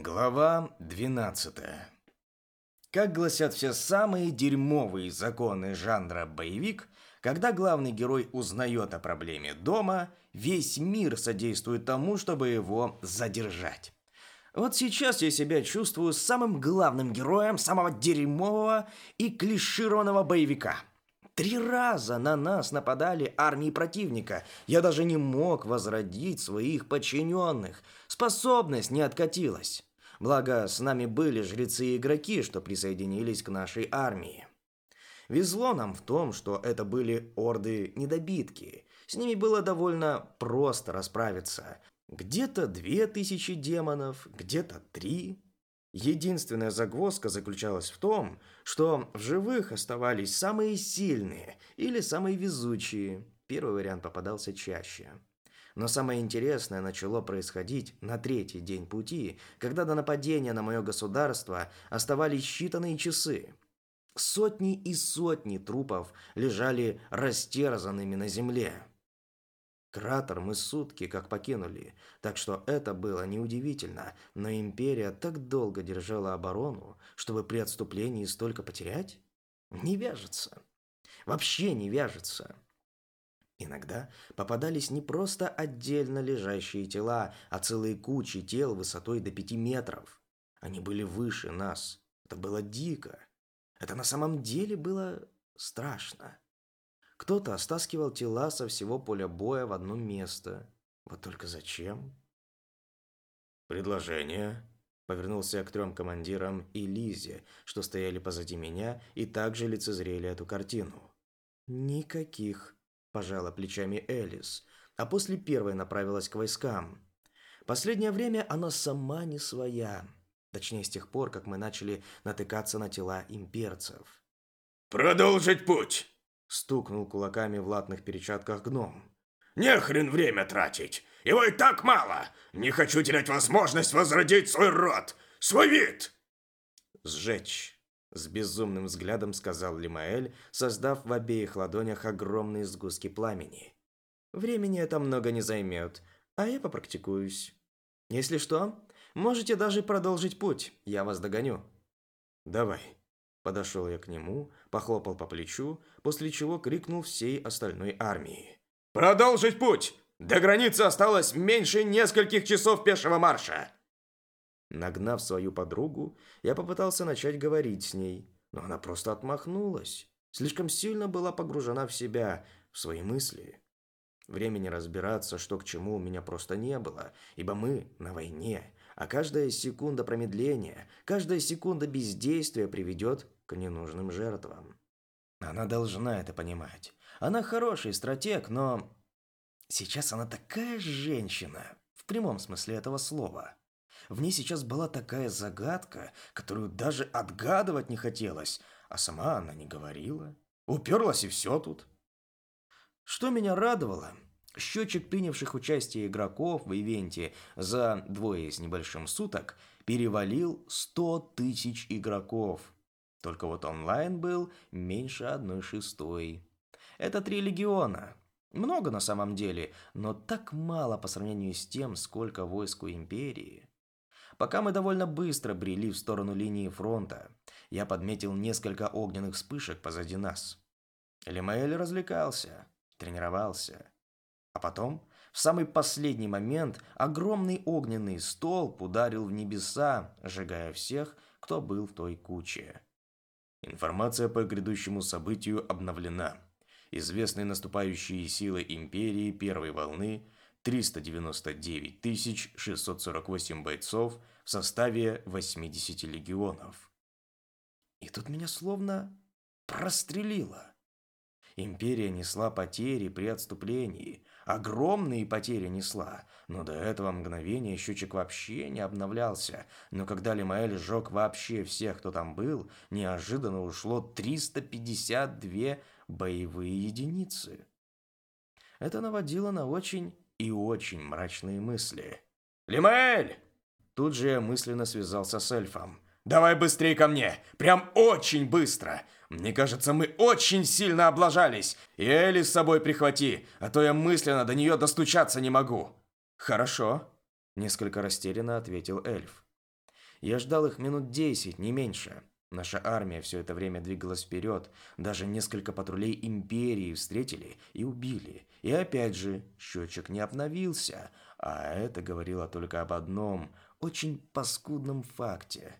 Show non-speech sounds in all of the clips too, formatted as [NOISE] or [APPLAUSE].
Глава 12. Как гласят все самые дерьмовые законы жанра боевик, когда главный герой узнает о проблеме дома, весь мир содействует тому, чтобы его задержать. Вот сейчас я себя чувствую самым главным героем самого дерьмового и клишированного боевика. Три раза на нас нападали армии противника. Я даже не мог возродить своих подчиненных – Способность не откатилась. Благо, с нами были жрецы и игроки, что присоединились к нашей армии. Везло нам в том, что это были орды-недобитки. С ними было довольно просто расправиться. Где-то две тысячи демонов, где-то три. Единственная загвоздка заключалась в том, что в живых оставались самые сильные или самые везучие. Первый вариант попадался чаще. Но самое интересное начало происходить на третий день пути, когда до нападения на мое государство оставались считанные часы. Сотни и сотни трупов лежали растерзанными на земле. Кратер мы сутки как покинули, так что это было неудивительно, но империя так долго держала оборону, чтобы при отступлении столько потерять? Не вяжется. Вообще не вяжется. Иногда попадались не просто отдельно лежащие тела, а целые кучи тел высотой до пяти метров. Они были выше нас. Это было дико. Это на самом деле было страшно. Кто-то стаскивал тела со всего поля боя в одно место. Вот только зачем? «Предложение?» Повернулся я к трем командирам и Лизе, что стояли позади меня и также лицезрели эту картину. «Никаких», пожала плечами Элис, а после первой направилась к войскам. Последнее время она сама не своя. Точнее, с тех пор, как мы начали натыкаться на тела имперцев. «Продолжить путь!» Стукнул кулаками в латных перчатках гном. «Не хрен время тратить! Его и так мало! Не хочу терять возможность возродить свой род! Свой вид!» «Сжечь!» С безумным взглядом сказал Лимаэль, создав в обеих ладонях огромные сгустки пламени. Времени это много не займет, а я попрактикуюсь. Если что, можете даже продолжить путь, я вас догоню. Давай. Подошел я к нему, похлопал по плечу, после чего крикнул всей остальной армии. «Продолжить путь! До границы осталось меньше нескольких часов пешего марша!» Нагнав свою подругу, я попытался начать говорить с ней, но она просто отмахнулась. Слишком сильно была погружена в себя, в свои мысли. Времени разбираться, что к чему, у меня просто не было, ибо мы на войне, а каждая секунда промедления, каждая секунда бездействия приведет к ненужным жертвам. Она должна это понимать. Она хороший стратег, но... Сейчас она такая женщина, в прямом смысле этого слова. В ней сейчас была такая загадка, которую даже отгадывать не хотелось, а сама она не говорила. Уперлась и все тут. Что меня радовало, счетчик принявших участие игроков в ивенте за двое с небольшим суток перевалил 100 тысяч игроков. Только вот онлайн был меньше одной шестой. Это три легиона. Много на самом деле, но так мало по сравнению с тем, сколько войск у Империи. Пока мы довольно быстро брели в сторону линии фронта, я подметил несколько огненных вспышек позади нас. Лемаэль развлекался, тренировался. А потом, в самый последний момент, огромный огненный столб ударил в небеса, сжигая всех, кто был в той куче. Информация по грядущему событию обновлена. Известные наступающие силы Империи первой волны 399 648 бойцов в составе 80 легионов. И тут меня словно прострелило. Империя несла потери при отступлении, огромные потери несла, но до этого мгновения счетчик вообще не обновлялся. Но когда Лимаэль сжег вообще всех, кто там был, неожиданно ушло 352 боевые единицы. Это наводило на очень и очень мрачные мысли. «Лимаэль!» Тут же я мысленно связался с эльфом. «Давай быстрее ко мне! Прям очень быстро! Мне кажется, мы очень сильно облажались! И Элли с собой прихвати, а то я мысленно до нее достучаться не могу!» «Хорошо», – несколько растерянно ответил эльф. Я ждал их минут десять, не меньше. Наша армия все это время двигалась вперед. Даже несколько патрулей Империи встретили и убили. И опять же, счетчик не обновился. А это говорило только об одном, очень паскудном факте.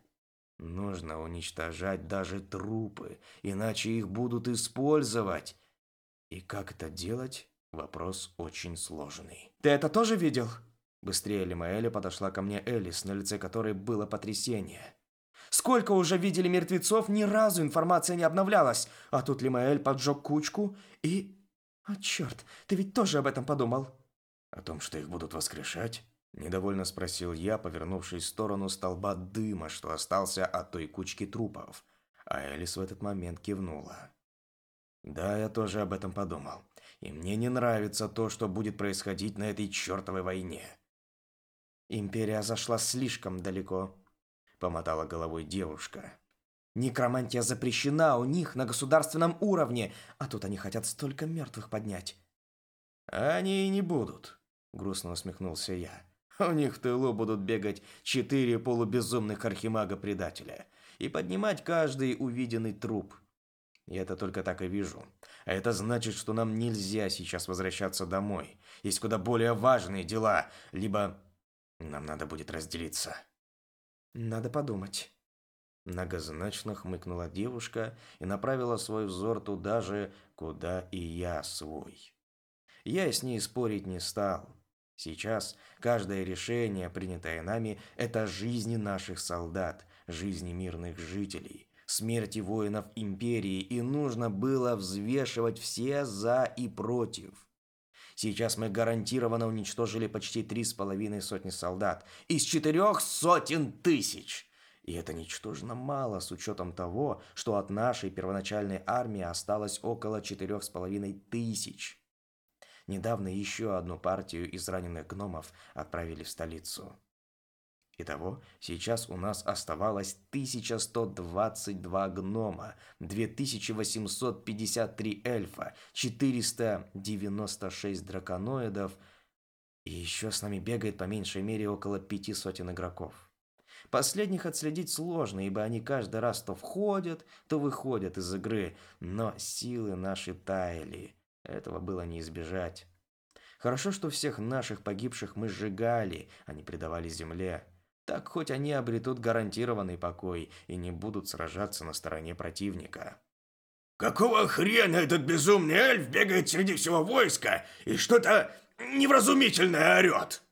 Нужно уничтожать даже трупы, иначе их будут использовать. И как это делать? Вопрос очень сложный. «Ты это тоже видел?» Быстрее Лимаэля подошла ко мне Элис, на лице которой было потрясение. Сколько уже видели мертвецов, ни разу информация не обновлялась. А тут Лимаэль поджег кучку и... А черт, ты ведь тоже об этом подумал? О том, что их будут воскрешать? Недовольно спросил я, повернувшись в сторону столба дыма, что остался от той кучки трупов. А Элис в этот момент кивнула. Да, я тоже об этом подумал. И мне не нравится то, что будет происходить на этой чертовой войне. Империя зашла слишком далеко, помотала головой девушка. Некромантия запрещена у них на государственном уровне, а тут они хотят столько мертвых поднять. Они и не будут, грустно усмехнулся я. У них в тылу будут бегать четыре полубезумных архимага-предателя и поднимать каждый увиденный труп. Я это только так и вижу. А это значит, что нам нельзя сейчас возвращаться домой. Есть куда более важные дела, либо нам надо будет разделиться. Надо подумать. Многозначно хмыкнула девушка и направила свой взор туда же, куда и я свой. Я с ней спорить не стал. Сейчас каждое решение, принятое нами, это жизни наших солдат, жизни мирных жителей, смерти воинов империи, и нужно было взвешивать все за и против. Сейчас мы гарантированно уничтожили почти три с половиной сотни солдат из четырех сотен тысяч. И это ничтожно мало с учетом того, что от нашей первоначальной армии осталось около четырех с половиной тысяч. Недавно еще одну партию израненных гномов отправили в столицу. Итого, сейчас у нас оставалось 1122 гнома, 2853 эльфа, 496 драконоидов, и еще с нами бегает по меньшей мере около пяти сотен игроков. Последних отследить сложно, ибо они каждый раз то входят, то выходят из игры, но силы наши таяли. Этого было не избежать. Хорошо, что всех наших погибших мы сжигали, а не предавали земле. Так хоть они обретут гарантированный покой и не будут сражаться на стороне противника. «Какого хрена этот безумный эльф бегает среди всего войска и что-то невразумительное орет?»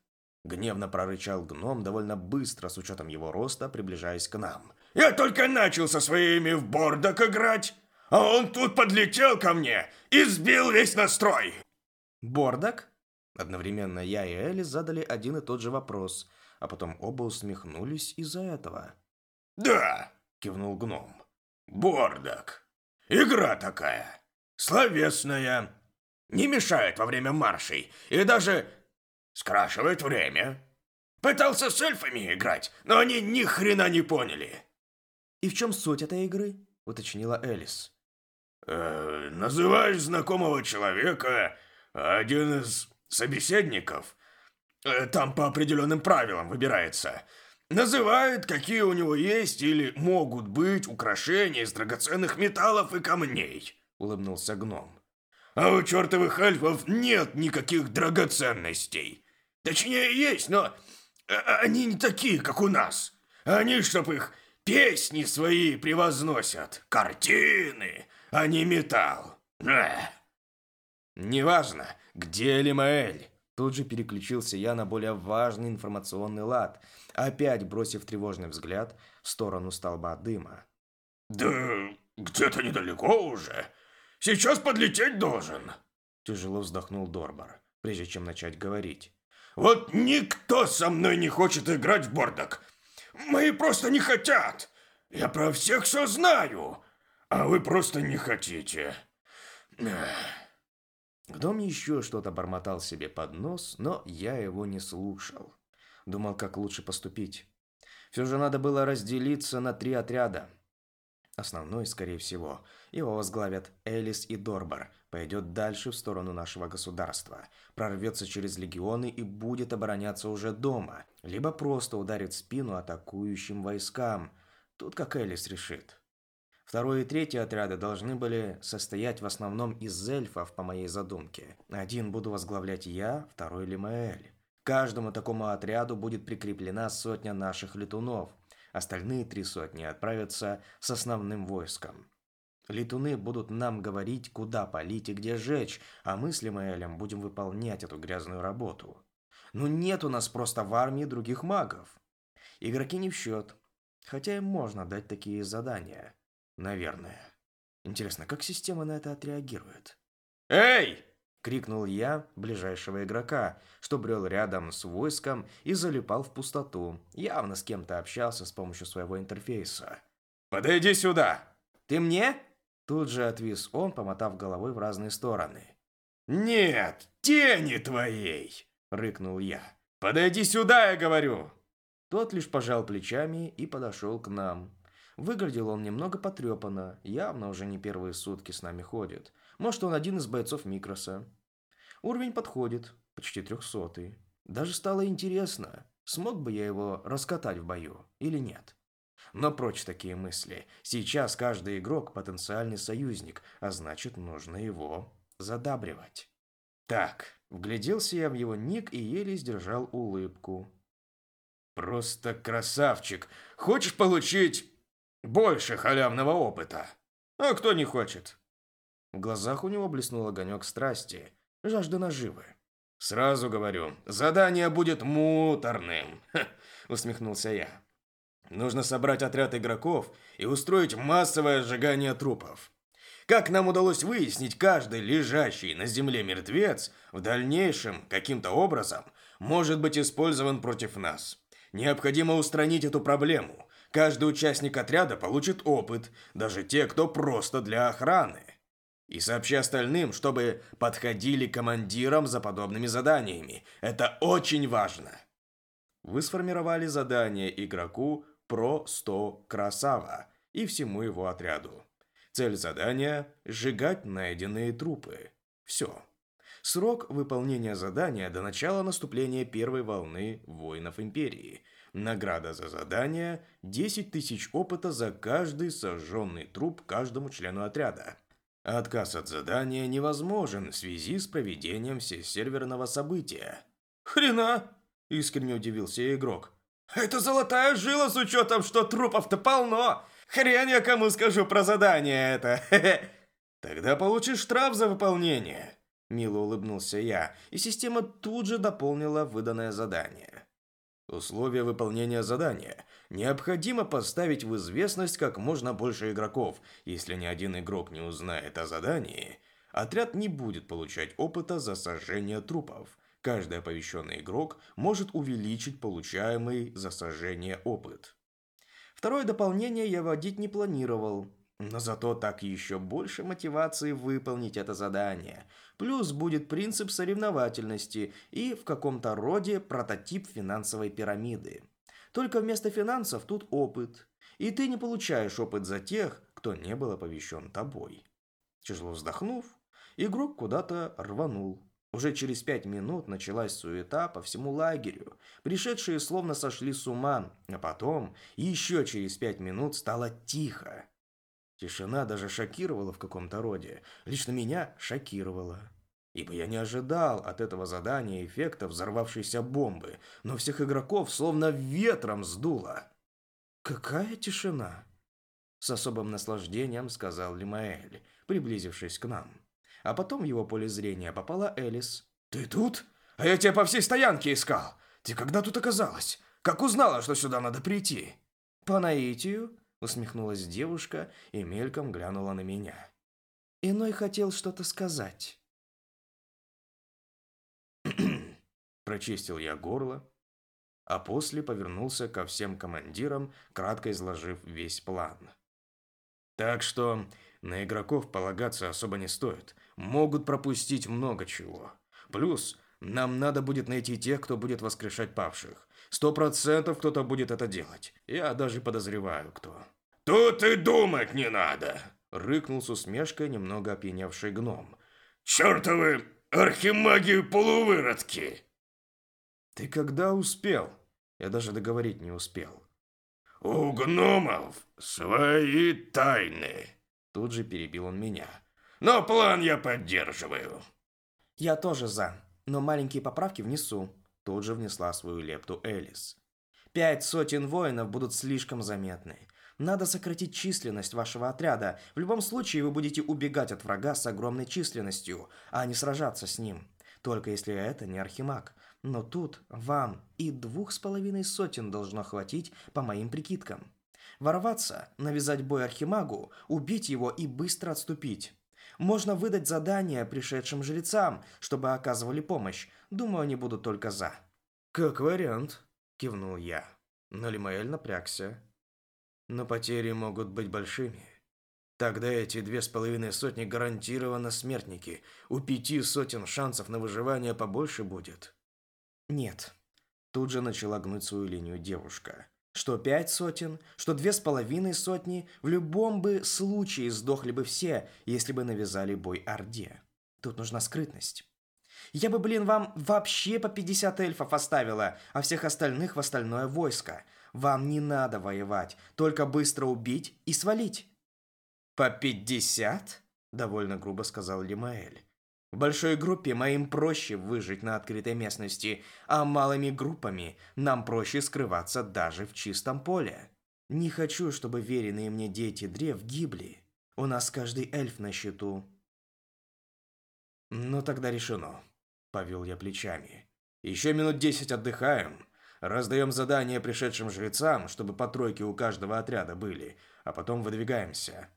Гневно прорычал гном довольно быстро, с учетом его роста, приближаясь к нам. «Я только начал со своими в бордок играть, а он тут подлетел ко мне и сбил весь настрой!» «Бордок?» Одновременно я и Элли задали один и тот же вопрос – а потом оба усмехнулись из-за этого. «Да!» – кивнул гном. «Бордок. Игра такая. Словесная. Не мешает во время маршей и даже скрашивает время. Пытался с эльфами играть, но они ни хрена не поняли». «И в чем суть этой игры?» – уточнила Элис. «Э, «Называешь знакомого человека, один из собеседников Э, там по определенным правилам выбирается. Называют, какие у него есть или могут быть украшения из драгоценных металлов и камней», — улыбнулся гном. «А у чертовых альфов нет никаких драгоценностей. Точнее, есть, но э, они не такие, как у нас. Они, чтоб их песни свои превозносят, картины, а не металл. «Неважно, где Лимаэль?» Тут же переключился я на более важный информационный лад, опять бросив тревожный взгляд в сторону столба дыма. «Да где-то недалеко уже. Сейчас подлететь должен!» Тяжело вздохнул Дорбар, прежде чем начать говорить. «Вот никто со мной не хочет играть в бордок. Мои просто не хотят. Я про всех все знаю, а вы просто не хотите. Эх. Гном еще что-то бормотал себе под нос, но я его не слушал. Думал, как лучше поступить. Все же надо было разделиться на три отряда. Основной, скорее всего, его возглавят Элис и Дорбар, пойдет дальше в сторону нашего государства, прорвется через легионы и будет обороняться уже дома, либо просто ударит в спину атакующим войскам. Тут как Элис решит. Второй и третий отряды должны были состоять в основном из эльфов, по моей задумке. Один буду возглавлять я, второй Лимаэль. Каждому такому отряду будет прикреплена сотня наших летунов. Остальные три сотни отправятся с основным войском. Летуны будут нам говорить, куда палить и где жечь, а мы с Лимаэлем будем выполнять эту грязную работу. Но нет у нас просто в армии других магов. Игроки не в счет. Хотя им можно дать такие задания. Наверное. Интересно, как система на это отреагирует? «Эй!» — крикнул я ближайшего игрока, что брел рядом с войском и залипал в пустоту. Явно с кем-то общался с помощью своего интерфейса. «Подойди сюда!» «Ты мне?» Тут же отвис он, помотав головой в разные стороны. «Нет, тени твоей!» — рыкнул я. «Подойди сюда, я говорю!» Тот лишь пожал плечами и подошел к нам. Выглядел он немного потрепанно, явно уже не первые сутки с нами ходит. Может, он один из бойцов Микроса. Уровень подходит, почти трехсотый. Даже стало интересно, смог бы я его раскатать в бою или нет. Но прочь такие мысли. Сейчас каждый игрок потенциальный союзник, а значит, нужно его задабривать. Так, вгляделся я в его ник и еле сдержал улыбку. «Просто красавчик! Хочешь получить больше халявного опыта. А кто не хочет? В глазах у него блеснул огонек страсти, жажда наживы. «Сразу говорю, задание будет муторным», — усмехнулся я. «Нужно собрать отряд игроков и устроить массовое сжигание трупов. Как нам удалось выяснить, каждый лежащий на земле мертвец в дальнейшем каким-то образом может быть использован против нас. Необходимо устранить эту проблему, Каждый участник отряда получит опыт, даже те, кто просто для охраны. И сообщи остальным, чтобы подходили командирам за подобными заданиями. Это очень важно. Вы сформировали задание игроку про 100 красава и всему его отряду. Цель задания – сжигать найденные трупы. Все. Срок выполнения задания до начала наступления первой волны воинов Империи – Награда за задание – 10 тысяч опыта за каждый сожженный труп каждому члену отряда. Отказ от задания невозможен в связи с проведением всесерверного события. «Хрена!» – искренне удивился игрок. «Это золотая жила с учетом, что трупов-то полно! Хрен я кому скажу про задание это! [LAUGHS] Тогда получишь штраф за выполнение!» Мило улыбнулся я, и система тут же дополнила выданное задание. Условия выполнения задания. Необходимо поставить в известность как можно больше игроков. Если ни один игрок не узнает о задании, отряд не будет получать опыта за сожжение трупов. Каждый оповещенный игрок может увеличить получаемый за сожжение опыт. Второе дополнение я вводить не планировал, но зато так еще больше мотивации выполнить это задание. Плюс будет принцип соревновательности и в каком-то роде прототип финансовой пирамиды. Только вместо финансов тут опыт. И ты не получаешь опыт за тех, кто не был оповещен тобой. Тяжело вздохнув, игрок куда-то рванул. Уже через пять минут началась суета по всему лагерю. Пришедшие словно сошли с ума, а потом еще через пять минут стало тихо. Тишина даже шокировала в каком-то роде. Лично меня шокировала. Ибо я не ожидал от этого задания эффекта взорвавшейся бомбы, но всех игроков словно ветром сдуло. «Какая тишина!» С особым наслаждением сказал Лимаэль, приблизившись к нам. А потом в его поле зрения попала Элис. «Ты тут? А я тебя по всей стоянке искал! Ты когда тут оказалась? Как узнала, что сюда надо прийти?» «По наитию», Усмехнулась девушка и мельком глянула на меня. Иной хотел что-то сказать. [CLEARS THROAT] Прочистил я горло, а после повернулся ко всем командирам, кратко изложив весь план. Так что на игроков полагаться особо не стоит. Могут пропустить много чего. Плюс нам надо будет найти тех, кто будет воскрешать павших. Сто процентов кто-то будет это делать. Я даже подозреваю, кто. Тут и думать не надо!» Рыкнул с усмешкой немного опьяневший гном. «Чертовы архимаги-полувыродки!» «Ты когда успел?» Я даже договорить не успел. «У гномов свои тайны!» Тут же перебил он меня. «Но план я поддерживаю!» Я тоже за, но маленькие поправки внесу. Тут же внесла свою лепту Элис. Пять сотен воинов будут слишком заметны. Надо сократить численность вашего отряда. В любом случае вы будете убегать от врага с огромной численностью, а не сражаться с ним. Только если это не архимаг. Но тут вам и двух с половиной сотен должно хватить по моим прикидкам. Ворваться, навязать бой архимагу, убить его и быстро отступить. Можно выдать задание пришедшим жрецам, чтобы оказывали помощь. Думаю, они будут только за. «Как вариант», – кивнул я. Но Лимаэль напрягся. «Но потери могут быть большими. Тогда эти две с половиной сотни гарантированно смертники. У пяти сотен шансов на выживание побольше будет». Нет. Тут же начала гнуть свою линию девушка. Что пять сотен, что две с половиной сотни, в любом бы случае сдохли бы все, если бы навязали бой Орде. Тут нужна скрытность. Я бы, блин, вам вообще по 50 эльфов оставила, а всех остальных в остальное войско. Вам не надо воевать, только быстро убить и свалить. «По пятьдесят?» – довольно грубо сказал Лимаэль. В большой группе моим проще выжить на открытой местности, а малыми группами нам проще скрываться даже в чистом поле. Не хочу, чтобы веренные мне дети древ гибли. У нас каждый эльф на счету. Ну тогда решено. Повел я плечами. Еще минут десять отдыхаем. Раздаем задания пришедшим жрецам, чтобы по тройке у каждого отряда были, а потом выдвигаемся.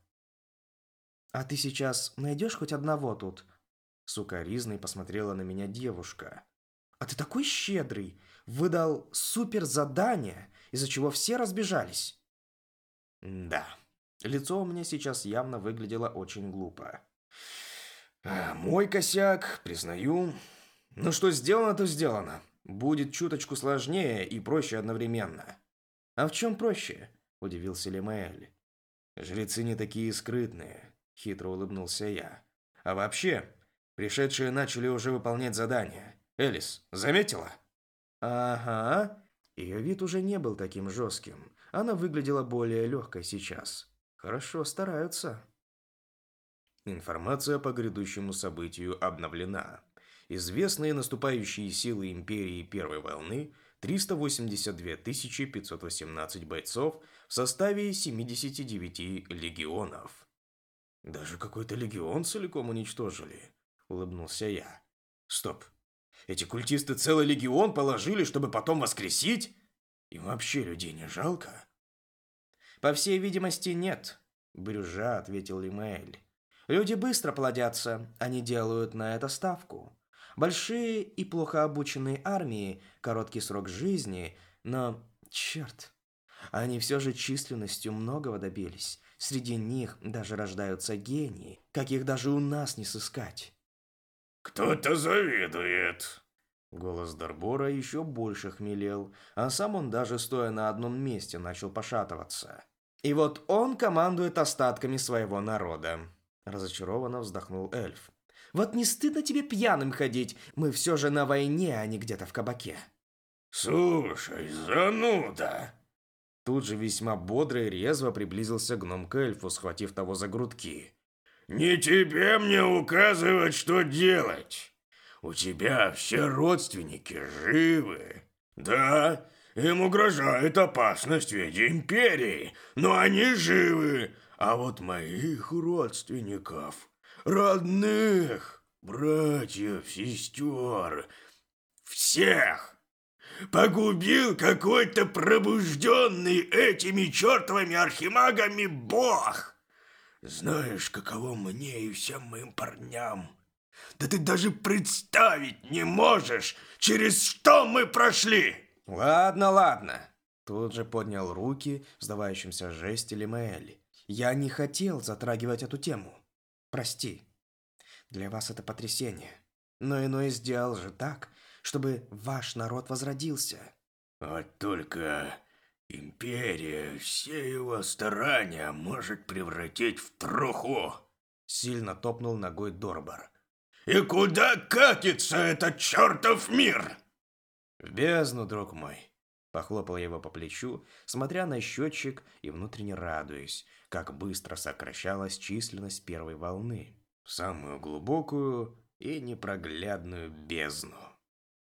А ты сейчас найдешь хоть одного тут? Сукаризной посмотрела на меня девушка. «А ты такой щедрый! Выдал супер задание, из-за чего все разбежались!» «Да, лицо у меня сейчас явно выглядело очень глупо. Мой косяк, признаю. Но что сделано, то сделано. Будет чуточку сложнее и проще одновременно». «А в чем проще?» – удивился Лемаэль. «Жрецы не такие скрытные», – хитро улыбнулся я. «А вообще, Пришедшие начали уже выполнять задания. Элис, заметила? Ага. Ее вид уже не был таким жестким. Она выглядела более легкой сейчас. Хорошо стараются. Информация по грядущему событию обновлена. Известные наступающие силы Империи Первой волны 382 518 бойцов в составе 79 легионов. Даже какой-то легион целиком уничтожили. – улыбнулся я. «Стоп! Эти культисты целый легион положили, чтобы потом воскресить? И вообще людей не жалко?» «По всей видимости, нет», – брюжа ответил Лимаэль. «Люди быстро плодятся, они делают на это ставку. Большие и плохо обученные армии, короткий срок жизни, но, черт, они все же численностью многого добились. Среди них даже рождаются гении, каких даже у нас не сыскать. «Кто-то завидует!» Голос Дарбора еще больше хмелел, а сам он даже стоя на одном месте начал пошатываться. «И вот он командует остатками своего народа», – разочарованно вздохнул эльф. «Вот не стыдно тебе пьяным ходить? Мы все же на войне, а не где-то в кабаке». «Слушай, зануда!» Тут же весьма бодро и резво приблизился гном к эльфу, схватив того за грудки. Не тебе мне указывать, что делать. У тебя все родственники живы. Да, им угрожает опасность в виде империи, но они живы. А вот моих родственников, родных, братьев, сестер, всех погубил какой-то пробужденный этими чертовыми архимагами бог. Знаешь, каково мне и всем моим парням? Да ты даже представить не можешь, через что мы прошли!» «Ладно, ладно!» Тут же поднял руки в сдавающемся жесте Лимаэль. «Я не хотел затрагивать эту тему. Прости. Для вас это потрясение. Но иной сделал же так, чтобы ваш народ возродился». «Вот только Империя все его старания может превратить в труху. Сильно топнул ногой Дорбар. И куда катится этот чертов мир? В бездну, друг мой. Похлопал его по плечу, смотря на счетчик и внутренне радуясь, как быстро сокращалась численность первой волны. В самую глубокую и непроглядную бездну.